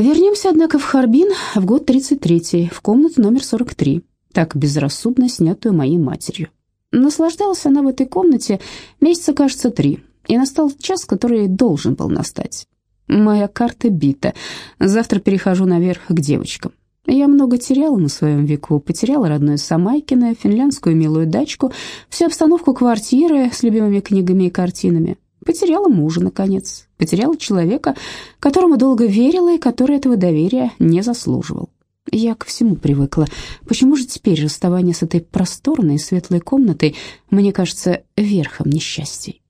Вернемся, однако, в Харбин в год 33 в комнату номер 43, так безрассудно снятую моей матерью. Наслаждалась она в этой комнате месяца, кажется, три, и настал час, который должен был настать. Моя карта бита. Завтра перехожу наверх к девочкам. Я много теряла на своем веку. Потеряла родное Самайкино, финляндскую милую дачку, всю обстановку квартиры с любимыми книгами и картинами. Потеряла мужа, наконец. Потеряла человека, которому долго верила и который этого доверия не заслуживал. Я ко всему привыкла. Почему же теперь расставание с этой просторной и светлой комнатой мне кажется верхом несчастий?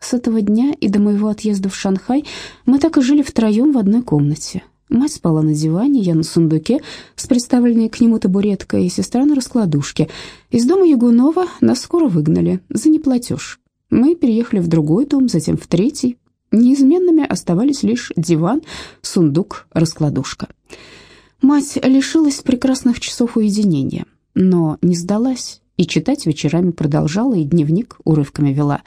С этого дня и до моего отъезда в Шанхай мы так и жили втроем в одной комнате. Мать спала на диване, я на сундуке с представленной к нему табуреткой, и сестра на раскладушке. Из дома Ягунова нас скоро выгнали за неплатеж. Мы переехали в другой дом, затем в третий. Неизменными оставались лишь диван, сундук, раскладушка. Мать лишилась прекрасных часов уединения, но не сдалась и читать вечерами продолжала, и дневник урывками вела.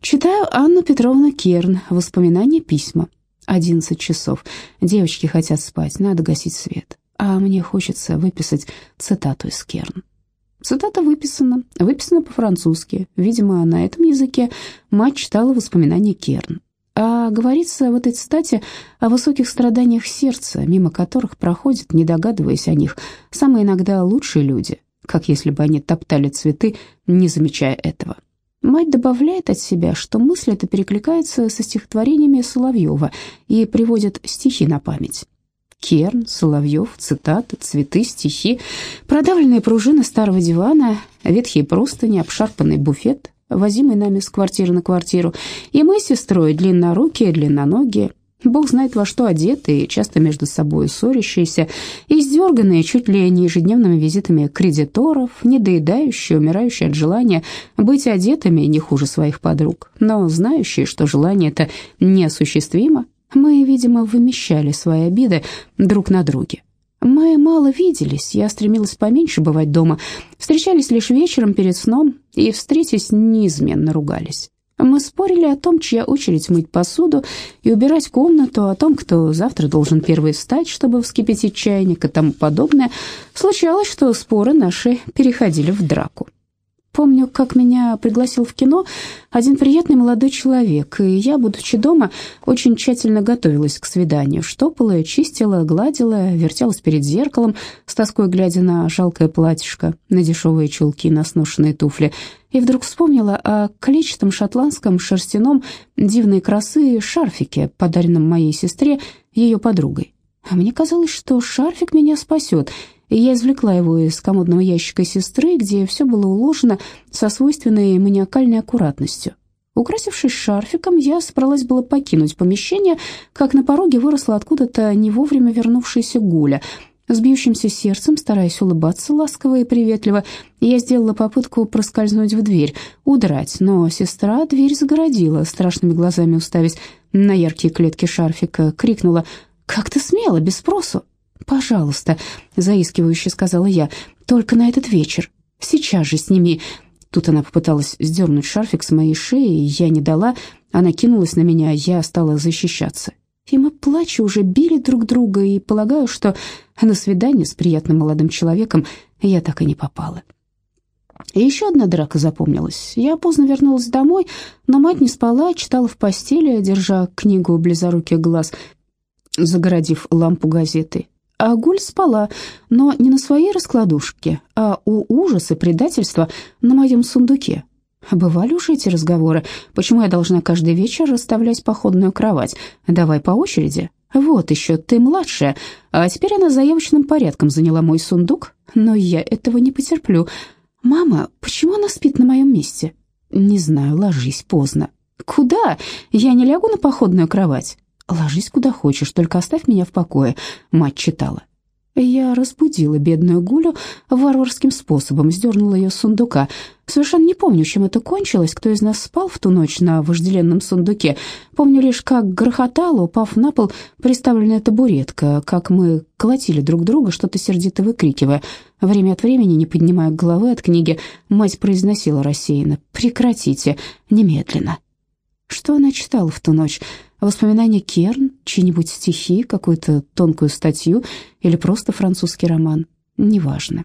Читаю Анну Петровну Керн, воспоминания, письма. Одиннадцать часов. Девочки хотят спать, надо гасить свет. А мне хочется выписать цитату из Керн. Цитата выписана, выписана по-французски. Видимо, на этом языке мать читала воспоминания Керн. А говорится в этой цитате о высоких страданиях сердца, мимо которых проходят, не догадываясь о них, самые иногда лучшие люди, как если бы они топтали цветы, не замечая этого. Мать добавляет от себя, что мысль эта перекликается со стихотворениями Соловьева и приводит стихи на память. Керн, Соловьев, цитаты, цветы, стихи, продавленные пружины старого дивана, ветхие простыни, обшарпанный буфет, возимый нами с квартиры на квартиру, и мы с сестрой, длиннорукие, длинноногие, Бог знает во что одетые, часто между собой ссорящиеся, издерганные чуть ли не ежедневными визитами кредиторов, недоедающие, умирающие от желания быть одетыми не хуже своих подруг, но знающие, что желание это неосуществимо, мы, видимо, вымещали свои обиды друг на друге. Мы мало виделись, я стремилась поменьше бывать дома, встречались лишь вечером перед сном и, встретясь, неизменно ругались. Мы спорили о том, чья очередь мыть посуду и убирать комнату, о том, кто завтра должен первый встать, чтобы вскипятить чайник и тому подобное. Случалось, что споры наши переходили в драку. Помню, как меня пригласил в кино один приятный молодой человек, и я, будучи дома, очень тщательно готовилась к свиданию. Штопала, чистила, гладила, вертелась перед зеркалом, с тоской глядя на жалкое платьишко, на дешевые чулки, на сношенные туфли. И вдруг вспомнила о клетчатом шотландском шерстяном дивной красы шарфике, подаренном моей сестре, ее подругой. А мне казалось, что шарфик меня спасет — я извлекла его из комодного ящика сестры, где все было уложено со свойственной маниакальной аккуратностью. Украсившись шарфиком, я собралась было покинуть помещение, как на пороге выросла откуда-то не вовремя вернувшаяся Гуля. С бьющимся сердцем, стараясь улыбаться ласково и приветливо, я сделала попытку проскользнуть в дверь, удрать, но сестра дверь загородила, страшными глазами уставясь на яркие клетки шарфика, крикнула «Как ты смела, без спросу!» «Пожалуйста», — заискивающе сказала я, — «только на этот вечер. Сейчас же сними». Тут она попыталась сдернуть шарфик с моей шеи, я не дала. Она кинулась на меня, я стала защищаться. И мы, плача, уже били друг друга, и полагаю, что на свидание с приятным молодым человеком я так и не попала. И еще одна драка запомнилась. Я поздно вернулась домой, но мать не спала, читала в постели, держа книгу близоруких глаз, загородив лампу газеты. А Гуль спала, но не на своей раскладушке, а у ужаса предательства на моем сундуке. Бывали уже эти разговоры, почему я должна каждый вечер расставлять походную кровать? Давай по очереди. Вот еще, ты младшая, а теперь она заявочным порядком заняла мой сундук, но я этого не потерплю. Мама, почему она спит на моем месте? Не знаю, ложись поздно. Куда? Я не лягу на походную кровать. «Ложись куда хочешь, только оставь меня в покое», — мать читала. Я разбудила бедную Гулю варварским способом, сдернула ее с сундука. Совершенно не помню, чем это кончилось, кто из нас спал в ту ночь на вожделенном сундуке. Помню лишь, как грохотала, упав на пол, приставленная табуретка, как мы колотили друг друга, что-то сердито выкрикивая. Время от времени, не поднимая головы от книги, мать произносила рассеянно «Прекратите, немедленно». Что она читала в ту ночь? Воспоминания Керн, чьи-нибудь стихи, какую-то тонкую статью или просто французский роман? Неважно.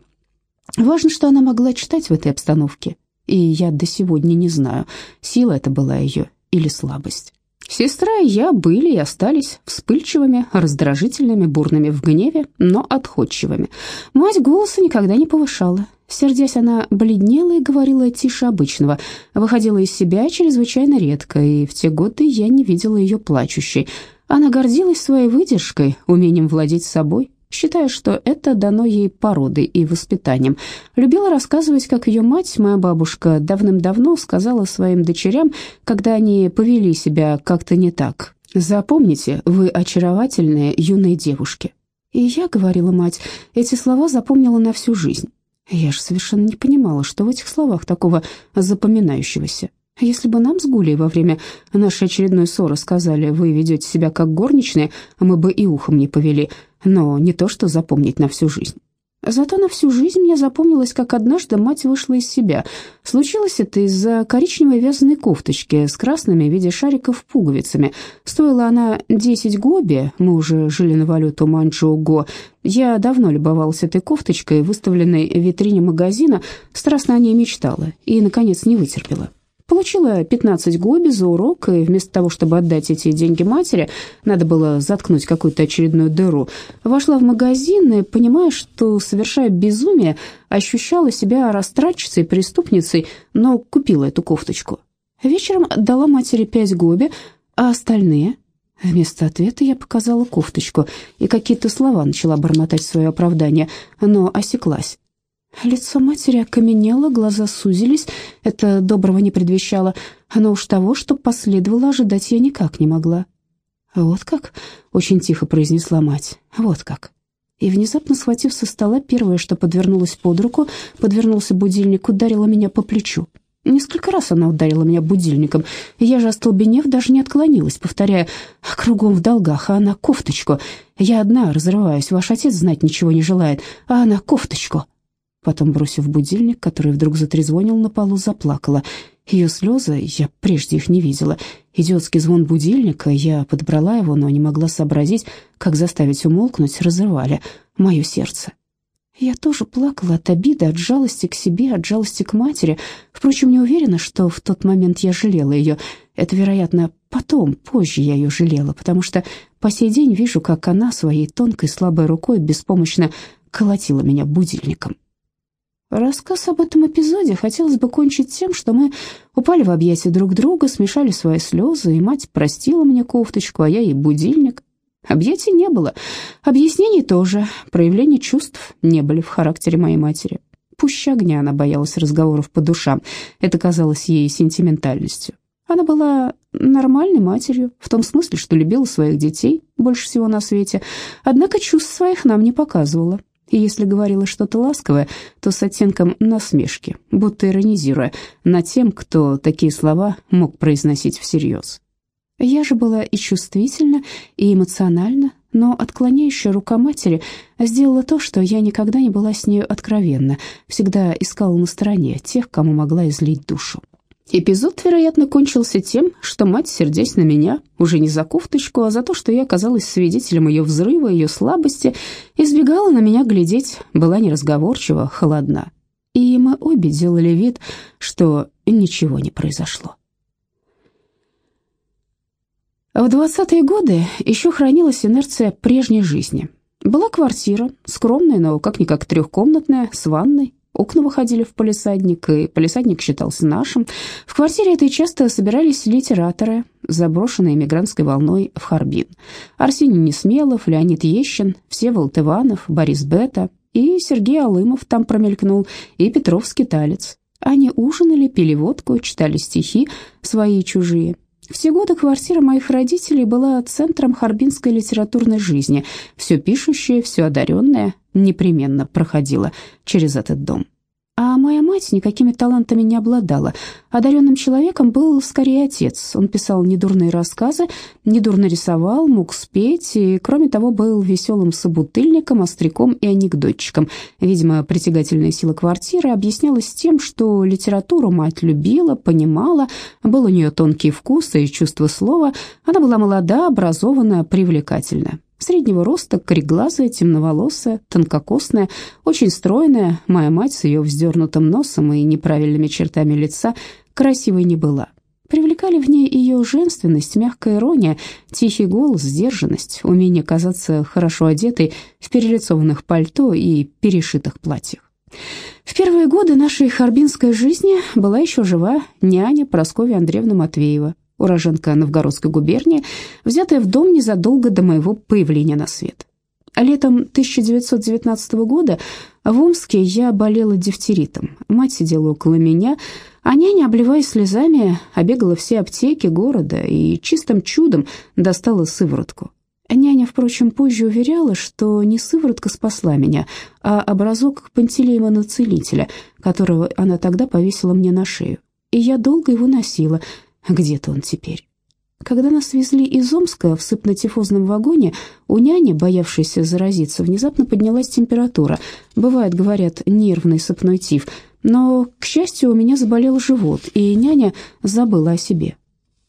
Важно, что она могла читать в этой обстановке. И я до сегодня не знаю, сила это была ее или слабость. Сестра и я были и остались вспыльчивыми, раздражительными, бурными в гневе, но отходчивыми. Мать голоса никогда не повышала. Сердясь, она бледнела и говорила тише обычного, выходила из себя чрезвычайно редко, и в те годы я не видела ее плачущей. Она гордилась своей выдержкой, умением владеть собой, считая, что это дано ей породой и воспитанием. Любила рассказывать, как ее мать, моя бабушка, давным-давно сказала своим дочерям, когда они повели себя как-то не так. «Запомните, вы очаровательные юные девушки». И я, говорила мать, эти слова запомнила на всю жизнь. Я же совершенно не понимала, что в этих словах такого запоминающегося. Если бы нам с Гулей во время нашей очередной ссоры сказали, вы ведете себя как горничные, мы бы и ухом не повели, но не то что запомнить на всю жизнь. Зато на всю жизнь мне запомнилось, как однажды мать вышла из себя. Случилось это из-за коричневой вязаной кофточки с красными в виде шариков пуговицами. Стоила она 10 гоби, мы уже жили на валюту манчжоу-го. Я давно любовалась этой кофточкой, выставленной в витрине магазина, страстно о ней мечтала и, наконец, не вытерпела. Получила 15 гоби за урок, и вместо того, чтобы отдать эти деньги матери, надо было заткнуть какую-то очередную дыру. Вошла в магазин и, понимая, что совершаю безумие, ощущала себя растратчицей, преступницей, но купила эту кофточку. Вечером отдала матери 5 гоби, а остальные... Вместо ответа я показала кофточку и какие-то слова начала бормотать свое оправдание, но осеклась. Лицо матери окаменело, глаза сузились, это доброго не предвещало, но уж того, что последовало, ожидать я никак не могла. «Вот как?» — очень тихо произнесла мать. «Вот как». И внезапно, схватив со стола первое, что подвернулось под руку, подвернулся будильник, ударила меня по плечу. Несколько раз она ударила меня будильником, я же, остолбенев, даже не отклонилась, повторяя «кругом в долгах, а она кофточку». Я одна разрываюсь, ваш отец знать ничего не желает, а она кофточку. Потом, бросив будильник, который вдруг затрезвонил на полу, заплакала. Ее слезы, я прежде их не видела. Идиотский звон будильника, я подбрала его, но не могла сообразить, как заставить умолкнуть, разрывали мое сердце. Я тоже плакала от обиды, от жалости к себе, от жалости к матери. Впрочем, не уверена, что в тот момент я жалела ее. Это, вероятно, потом, позже я ее жалела, потому что по сей день вижу, как она своей тонкой слабой рукой беспомощно колотила меня будильником. Рассказ об этом эпизоде хотелось бы кончить тем, что мы упали в объятия друг друга, смешали свои слезы, и мать простила мне кофточку, а я ей будильник. Объятий не было, объяснений тоже, проявления чувств не были в характере моей матери. Пуще огня она боялась разговоров по душам, это казалось ей сентиментальностью. Она была нормальной матерью, в том смысле, что любила своих детей больше всего на свете, однако чувств своих нам не показывала и если говорила что-то ласковое, то с оттенком насмешки, будто иронизируя над тем, кто такие слова мог произносить всерьез. Я же была и чувствительна, и эмоциональна, но отклоняющая рука матери сделала то, что я никогда не была с нею откровенна, всегда искала на стороне тех, кому могла излить душу. Эпизод, вероятно, кончился тем, что мать, сердясь на меня, уже не за кофточку, а за то, что я оказалась свидетелем ее взрыва, ее слабости, избегала на меня глядеть, была неразговорчива, холодна. И мы обе делали вид, что ничего не произошло. В двадцатые годы еще хранилась инерция прежней жизни. Была квартира, скромная, но как-никак трехкомнатная, с ванной, Окна выходили в полисадник, и полисадник считался нашим. В квартире этой часто собирались литераторы, заброшенные мигрантской волной в Харбин. Арсений Несмелов, Леонид Ещин, Всеволод Иванов, Борис Бета и Сергей Алымов там промелькнул, и Петров Скиталец. Они ужинали, пили водку, читали стихи, свои и чужие. Все годы квартира моих родителей была центром харбинской литературной жизни. Все пишущее, все одаренное непременно проходило через этот дом. А моя мать никакими талантами не обладала. Одаренным человеком был скорее отец. Он писал недурные рассказы, недурно рисовал, мог спеть и, кроме того, был веселым собутыльником, остряком и анекдотчиком. Видимо, притягательная сила квартиры объяснялась тем, что литературу мать любила, понимала, был у нее тонкий вкус и чувство слова. Она была молода, образованная, привлекательная. Среднего роста, кореглазая, темноволосая, тонкокосная, очень стройная. Моя мать с ее вздернутым носом и неправильными чертами лица красивой не была. Привлекали в ней ее женственность, мягкая ирония, тихий голос, сдержанность, умение казаться хорошо одетой в перелицованных пальто и перешитых платьях. В первые годы нашей харбинской жизни была еще жива няня Прасковья Андреевна Матвеева, уроженка Новгородской губернии, взятая в дом незадолго до моего появления на свет. Летом 1919 года в Омске я болела дифтеритом. Мать сидела около меня, а няня, обливаясь слезами, обегала все аптеки города и чистым чудом достала сыворотку. Няня, впрочем, позже уверяла, что не сыворотка спасла меня, а образок пантелеймона-целителя, которого она тогда повесила мне на шею. И я долго его носила, где-то он теперь. Когда нас везли из Омска в сыпно-тифозном вагоне, у няни, боявшейся заразиться, внезапно поднялась температура. Бывает, говорят, нервный сыпной тиф. Но, к счастью, у меня заболел живот, и няня забыла о себе.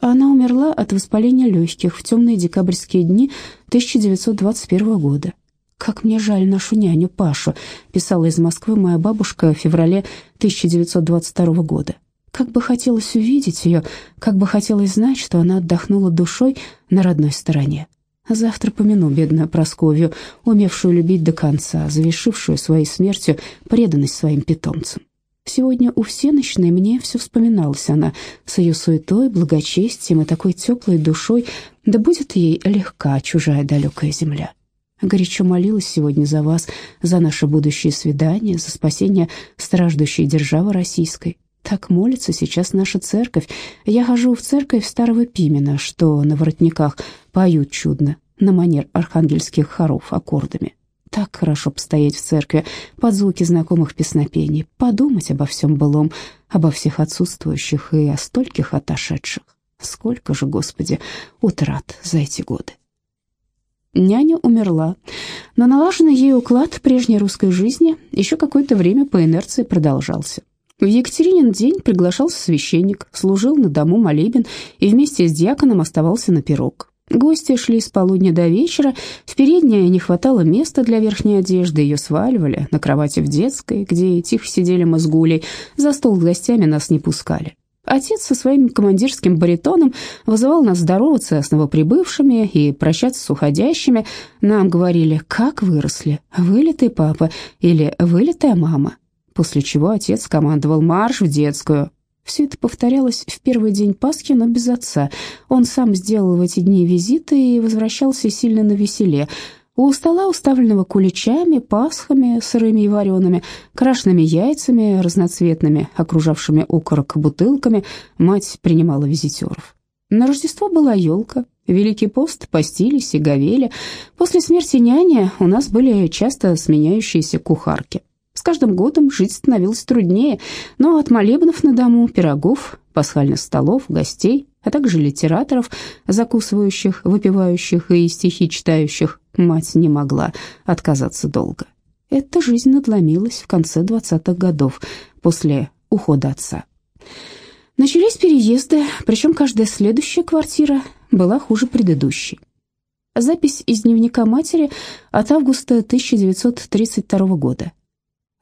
Она умерла от воспаления легких в темные декабрьские дни 1921 года. «Как мне жаль нашу няню Пашу», — писала из Москвы моя бабушка в феврале 1922 года. Как бы хотелось увидеть ее, как бы хотелось знать, что она отдохнула душой на родной стороне. Завтра помяну бедную Просковью, умевшую любить до конца, завершившую своей смертью преданность своим питомцам. Сегодня у всеночной мне все вспоминалась она, с ее суетой, благочестием и такой теплой душой, да будет ей легка чужая далекая земля. Горячо молилась сегодня за вас, за наше будущее свидание, за спасение страждущей державы российской. Так молится сейчас наша церковь. Я хожу в церковь старого Пимена, что на воротниках поют чудно, на манер архангельских хоров аккордами. Так хорошо постоять в церкви под звуки знакомых песнопений, подумать обо всем былом, обо всех отсутствующих и о стольких отошедших. Сколько же, Господи, утрат за эти годы. Няня умерла, но налаженный ей уклад прежней русской жизни еще какое-то время по инерции продолжался. В Екатеринин день приглашался священник, служил на дому молебен и вместе с диаконом оставался на пирог. Гости шли с полудня до вечера, в передней не хватало места для верхней одежды, ее сваливали на кровати в детской, где тихо сидели мы с Гулей, за стол с гостями нас не пускали. Отец со своим командирским баритоном вызывал нас здороваться с новоприбывшими и прощаться с уходящими. Нам говорили, как выросли, вылитый папа или вылитая мама после чего отец командовал марш в детскую. Все это повторялось в первый день Пасхи, но без отца. Он сам сделал в эти дни визиты и возвращался сильно на веселе. У стола, уставленного куличами, пасхами, сырыми и вареными, крашенными яйцами разноцветными, окружавшими окорок бутылками, мать принимала визитеров. На Рождество была елка, Великий пост постились и говели. После смерти няни у нас были часто сменяющиеся кухарки. С каждым годом жить становилось труднее, но от молебнов на дому, пирогов, пасхальных столов, гостей, а также литераторов, закусывающих, выпивающих и стихи читающих, мать не могла отказаться долго. Эта жизнь надломилась в конце двадцатых годов, после ухода отца. Начались переезды, причем каждая следующая квартира была хуже предыдущей. Запись из дневника матери от августа 1932 года.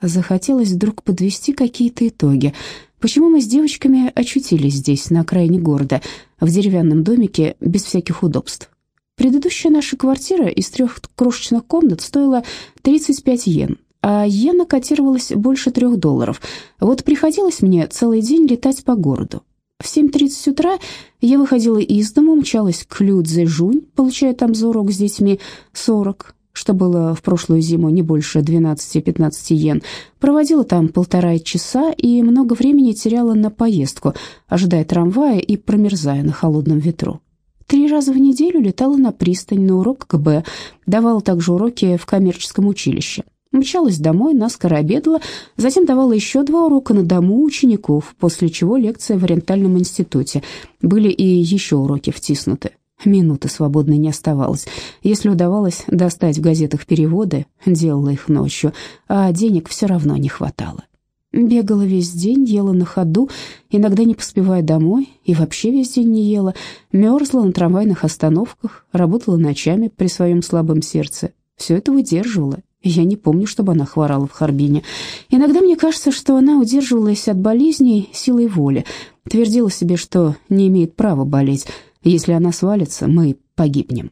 Захотелось вдруг подвести какие-то итоги. Почему мы с девочками очутились здесь, на окраине города, в деревянном домике, без всяких удобств? Предыдущая наша квартира из трех крошечных комнат стоила 35 йен, а йена котировалась больше трех долларов. Вот приходилось мне целый день летать по городу. В 7.30 утра я выходила из дома, мчалась к Людзе-Жунь, получая там за урок с детьми 40, что было в прошлую зиму не больше 12-15 йен, проводила там полтора часа и много времени теряла на поездку, ожидая трамвая и промерзая на холодном ветру. Три раза в неделю летала на пристань на урок КБ, давала также уроки в коммерческом училище. Мчалась домой, наскоро обедала, затем давала еще два урока на дому учеников, после чего лекция в Ориентальном институте. Были и еще уроки втиснуты. Минуты свободной не оставалось. Если удавалось достать в газетах переводы, делала их ночью, а денег все равно не хватало. Бегала весь день, ела на ходу, иногда не поспевая домой, и вообще весь день не ела, мерзла на трамвайных остановках, работала ночами при своем слабом сердце. Все это выдерживала. Я не помню, чтобы она хворала в Харбине. Иногда мне кажется, что она удерживалась от болезней силой воли, твердила себе, что не имеет права болеть. Если она свалится, мы погибнем.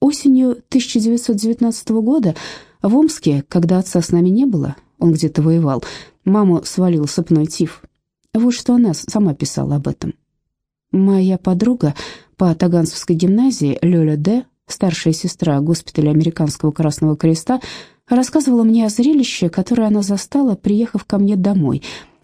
Осенью 1919 года в Омске, когда отца с нами не было, он где-то воевал, Маму свалил сыпной тиф. Вот что она сама писала об этом. Моя подруга по Таганцевской гимназии, Лёля Д., старшая сестра госпиталя Американского Красного Креста, рассказывала мне о зрелище, которое она застала, приехав ко мне домой.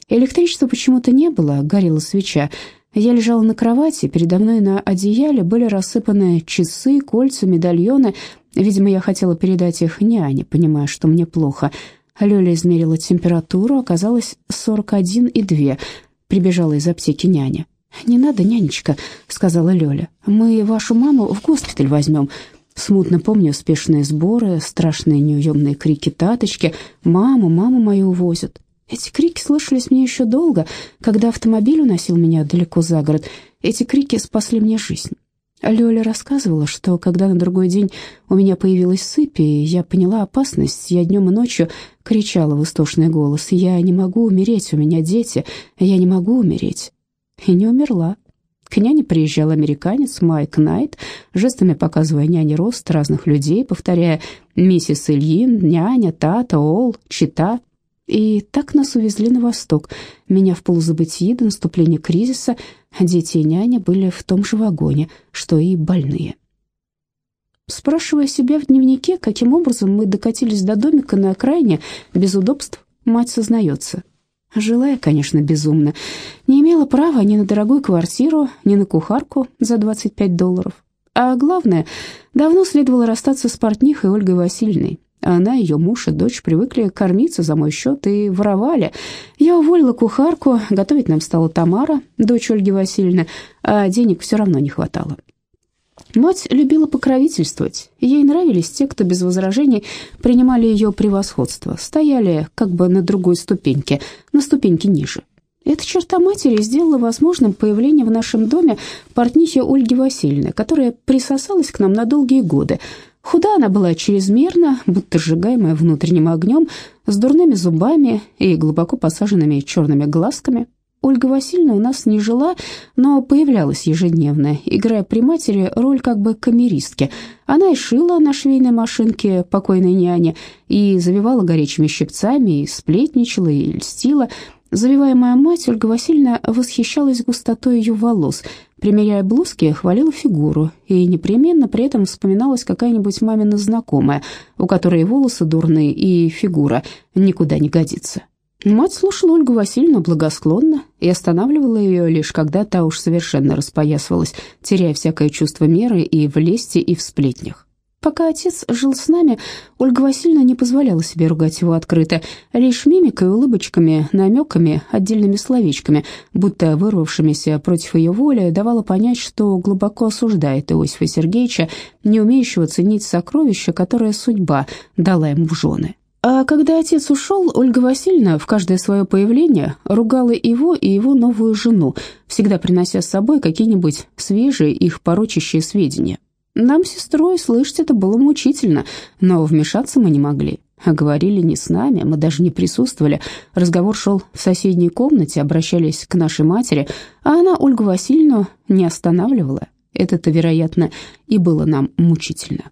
Электричества почему-то не было, горела свеча. Я лежала на кровати, передо мной на одеяле были рассыпаны часы, кольца, медальоны. Видимо, я хотела передать их няне, понимая, что мне плохо. Лёля измерила температуру, оказалось 41,2. Прибежала из аптеки няня. «Не надо, нянечка», — сказала Лёля. «Мы вашу маму в госпиталь возьмем». Смутно помню спешные сборы, страшные неуемные крики таточки. «Маму, маму мою увозят». Эти крики слышались мне еще долго, когда автомобиль уносил меня далеко за город. Эти крики спасли мне жизнь. Лёля рассказывала, что когда на другой день у меня появилась сыпь, и я поняла опасность, я днем и ночью кричала в истошный голос, «Я не могу умереть, у меня дети, я не могу умереть». И не умерла. К няне приезжал американец Майк Найт, жестами показывая няне рост разных людей, повторяя «Миссис Ильин», «Няня», «Тата», «Ол», «Чита». И так нас увезли на восток. Меня в полузабытии до наступления кризиса дети и няня были в том же вагоне, что и больные. Спрашивая себя в дневнике, каким образом мы докатились до домика на окраине без удобств, мать сознается. Жила я, конечно, безумно. Не имела права ни на дорогую квартиру, ни на кухарку за 25 долларов. А главное, давно следовало расстаться с портнихой Ольгой Васильевной. Она, ее муж и дочь привыкли кормиться за мой счет и воровали. Я уволила кухарку, готовить нам стала Тамара, дочь Ольги Васильевны, а денег все равно не хватало. Мать любила покровительствовать. Ей нравились те, кто без возражений принимали ее превосходство, стояли как бы на другой ступеньке, на ступеньке ниже. Эта черта матери сделала возможным появление в нашем доме портнихи Ольги Васильевны, которая присосалась к нам на долгие годы. Худа она была чрезмерно, будто сжигаемая внутренним огнем, с дурными зубами и глубоко посаженными черными глазками. Ольга Васильевна у нас не жила, но появлялась ежедневно, играя при матери роль как бы камеристки. Она и шила на швейной машинке покойной няне, и завивала горячими щипцами, и сплетничала, и льстила. Завиваемая мать Ольга Васильевна восхищалась густотой ее волос, примеряя блузки, хвалила фигуру, и непременно при этом вспоминалась какая-нибудь мамина знакомая, у которой волосы дурные и фигура никуда не годится. Мать слушала Ольгу Васильевну благосклонно и останавливала ее лишь когда та уж совершенно распоясывалась, теряя всякое чувство меры и в лести, и в сплетнях. Пока отец жил с нами, Ольга Васильевна не позволяла себе ругать его открыто, лишь мимикой, улыбочками, намеками, отдельными словечками, будто вырвавшимися против ее воли, давала понять, что глубоко осуждает Иосифа Сергеевича, не умеющего ценить сокровища, которое судьба дала ему в жены. А когда отец ушел, Ольга Васильевна в каждое свое появление ругала его и его новую жену, всегда принося с собой какие-нибудь свежие их порочащие сведения. Нам с сестрой слышать это было мучительно, но вмешаться мы не могли. А говорили не с нами, мы даже не присутствовали. Разговор шел в соседней комнате, обращались к нашей матери, а она Ольгу Васильевну не останавливала. Это-то, вероятно, и было нам мучительно.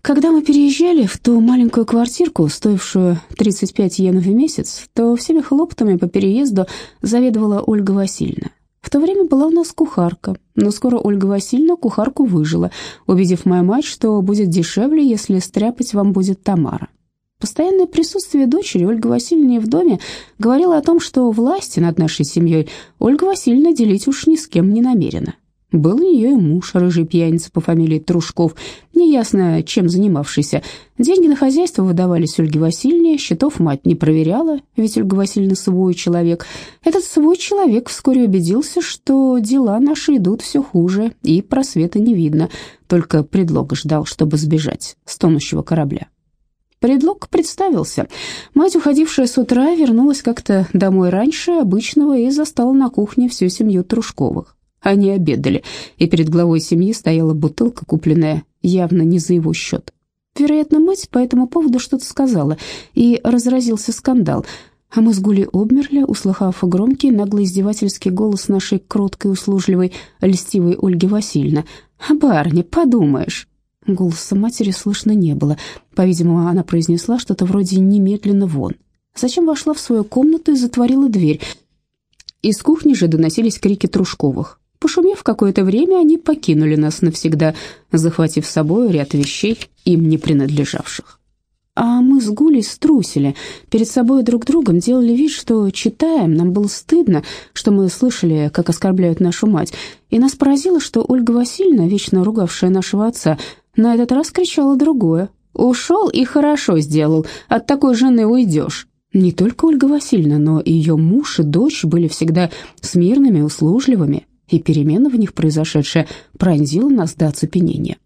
Когда мы переезжали в ту маленькую квартирку, стоившую 35 йен в месяц, то всеми хлопотами по переезду заведовала Ольга Васильевна. В то время была у нас кухарка, но скоро Ольга Васильевна кухарку выжила, убедив мою мать, что будет дешевле, если стряпать вам будет Тамара. Постоянное присутствие дочери Ольги Васильевны в доме говорило о том, что власти над нашей семьей Ольга Васильевна делить уж ни с кем не намерена. Был у нее и муж, рыжий пьяница по фамилии Трушков, неясно чем занимавшийся. Деньги на хозяйство выдавались Ольге Васильевне, счетов мать не проверяла, ведь Ольга Васильевна свой человек. Этот свой человек вскоре убедился, что дела наши идут все хуже, и просвета не видно, только предлога ждал, чтобы сбежать с тонущего корабля. Предлог представился. Мать, уходившая с утра, вернулась как-то домой раньше обычного и застала на кухне всю семью Трушковых. Они обедали, и перед главой семьи стояла бутылка, купленная явно не за его счет. Вероятно, мать по этому поводу что-то сказала, и разразился скандал. А мы с Гулей обмерли, услыхав громкий, нагло издевательский голос нашей кроткой, услужливой, льстивой Ольги Васильевны. «Барни, подумаешь!» Голоса матери слышно не было. По-видимому, она произнесла что-то вроде «немедленно вон». Зачем вошла в свою комнату и затворила дверь? Из кухни же доносились крики Трушковых. Пошумев какое-то время, они покинули нас навсегда, захватив с собой ряд вещей, им не принадлежавших. А мы с Гулей струсили, перед собой друг другом делали вид, что читаем, нам было стыдно, что мы слышали, как оскорбляют нашу мать, и нас поразило, что Ольга Васильевна, вечно ругавшая нашего отца, на этот раз кричала другое. «Ушел и хорошо сделал, от такой жены уйдешь». Не только Ольга Васильевна, но и ее муж и дочь были всегда смирными, услужливыми, и перемена в них произошедшая пронзила нас до оцепенения.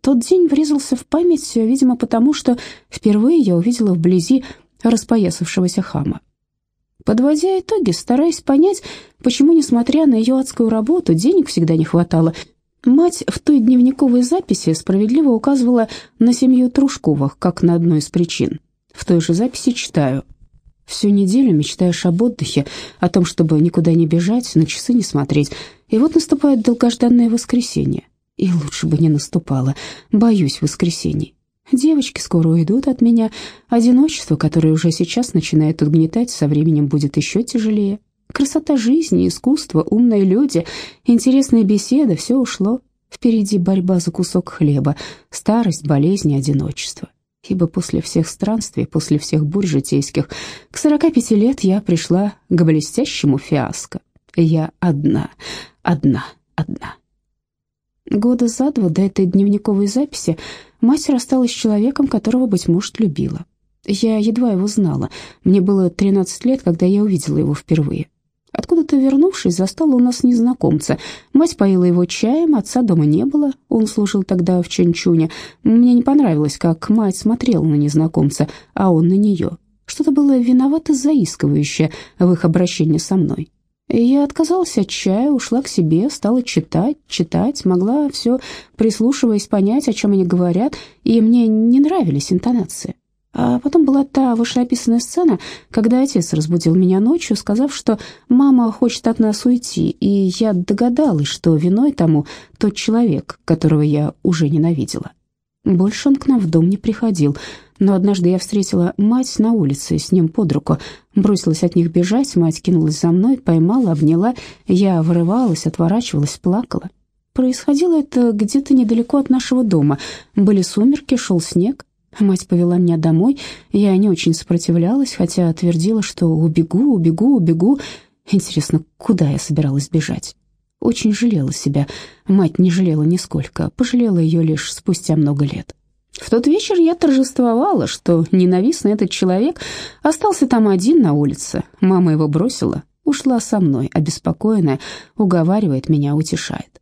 Тот день врезался в память, видимо, потому что впервые я увидела вблизи распоясавшегося хама. Подводя итоги, стараясь понять, почему, несмотря на ее адскую работу, денег всегда не хватало, мать в той дневниковой записи справедливо указывала на семью Трушковых, как на одну из причин. В той же записи читаю – Всю неделю мечтаешь об отдыхе, о том, чтобы никуда не бежать, на часы не смотреть. И вот наступает долгожданное воскресенье. И лучше бы не наступало. Боюсь воскресений. Девочки скоро уйдут от меня. Одиночество, которое уже сейчас начинает угнетать, со временем будет еще тяжелее. Красота жизни, искусство, умные люди, интересная беседа — все ушло. Впереди борьба за кусок хлеба, старость, болезни, одиночество ибо после всех странствий, после всех бурь житейских, к 45 лет я пришла к блестящему фиаско. Я одна, одна, одна. Года за два до этой дневниковой записи мать рассталась с человеком, которого, быть может, любила. Я едва его знала. Мне было 13 лет, когда я увидела его впервые. Откуда-то вернувшись, застала у нас незнакомца. Мать поила его чаем, отца дома не было, он служил тогда в Ченчуне. Мне не понравилось, как мать смотрела на незнакомца, а он на нее. Что-то было виновато заискивающее в их обращении со мной. Я отказалась от чая, ушла к себе, стала читать, читать, могла все, прислушиваясь, понять, о чем они говорят, и мне не нравились интонации. А потом была та вышеописанная сцена, когда отец разбудил меня ночью, сказав, что мама хочет от нас уйти, и я догадалась, что виной тому тот человек, которого я уже ненавидела. Больше он к нам в дом не приходил, но однажды я встретила мать на улице с ним под руку, бросилась от них бежать, мать кинулась за мной, поймала, обняла, я вырывалась, отворачивалась, плакала. Происходило это где-то недалеко от нашего дома. Были сумерки, шел снег. Мать повела меня домой. Я не очень сопротивлялась, хотя твердила, что убегу, убегу, убегу. Интересно, куда я собиралась бежать? Очень жалела себя. Мать не жалела нисколько, пожалела ее лишь спустя много лет. В тот вечер я торжествовала, что ненавистный этот человек остался там один на улице. Мама его бросила, ушла со мной, обеспокоенная, уговаривает меня, утешает.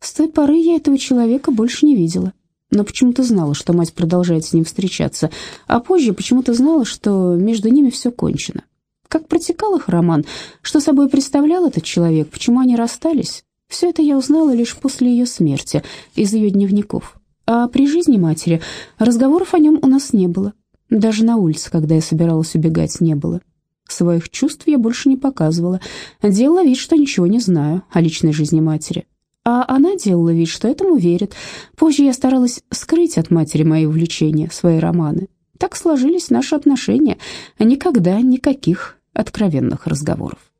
С той поры я этого человека больше не видела но почему-то знала, что мать продолжает с ним встречаться, а позже почему-то знала, что между ними все кончено. Как протекал их роман, что собой представлял этот человек, почему они расстались, все это я узнала лишь после ее смерти, из ее дневников. А при жизни матери разговоров о нем у нас не было. Даже на улице, когда я собиралась убегать, не было. Своих чувств я больше не показывала. Делала вид, что ничего не знаю о личной жизни матери. А она делала вид, что этому верит. Позже я старалась скрыть от матери мои увлечения, свои романы. Так сложились наши отношения. Никогда никаких откровенных разговоров.